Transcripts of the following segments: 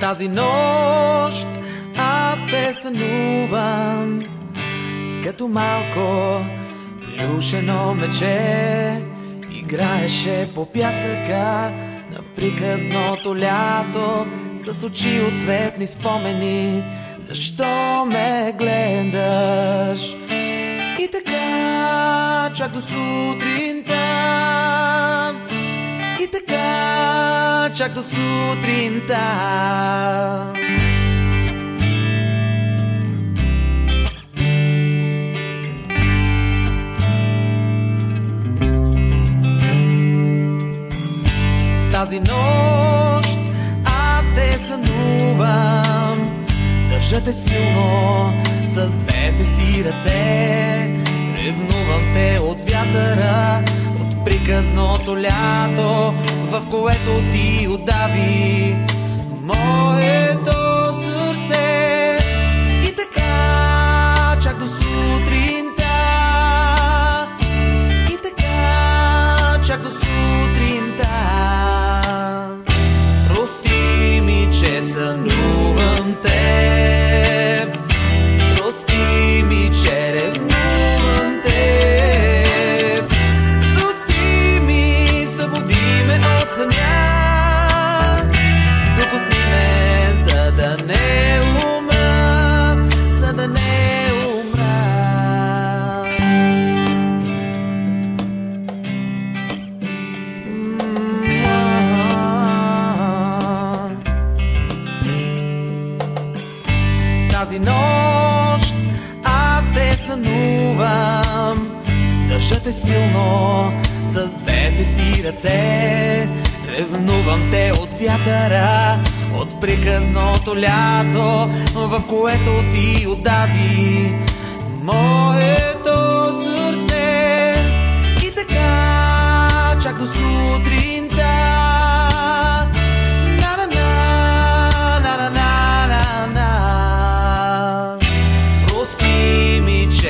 Тази нощ аз те сънувам Като малко плюшено мече. Играеше по пясъка на приказното лято С очи от цветни спомени. Защо ме гледаш? И така чак до сутринта. И така чак до сутринта. Тази нощ аз те сънувам. Държа те силно с двете си ръце. Ревнувам те от вятъра, от приказното лято В което ти отдави сънувам. Държа те силно с двете си ръце. Ревнувам те от вятъра, от приказното лято В което ти отдави моето сърце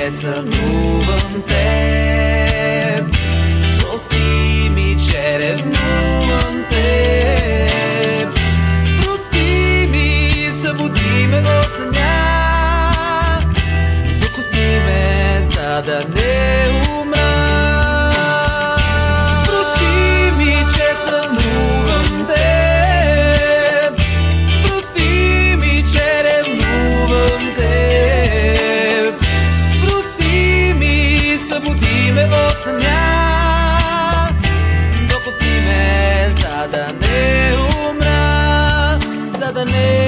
Essa noite. sam ja. Dok s njime sada ne umra Sada ne umra